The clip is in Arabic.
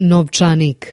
novčanik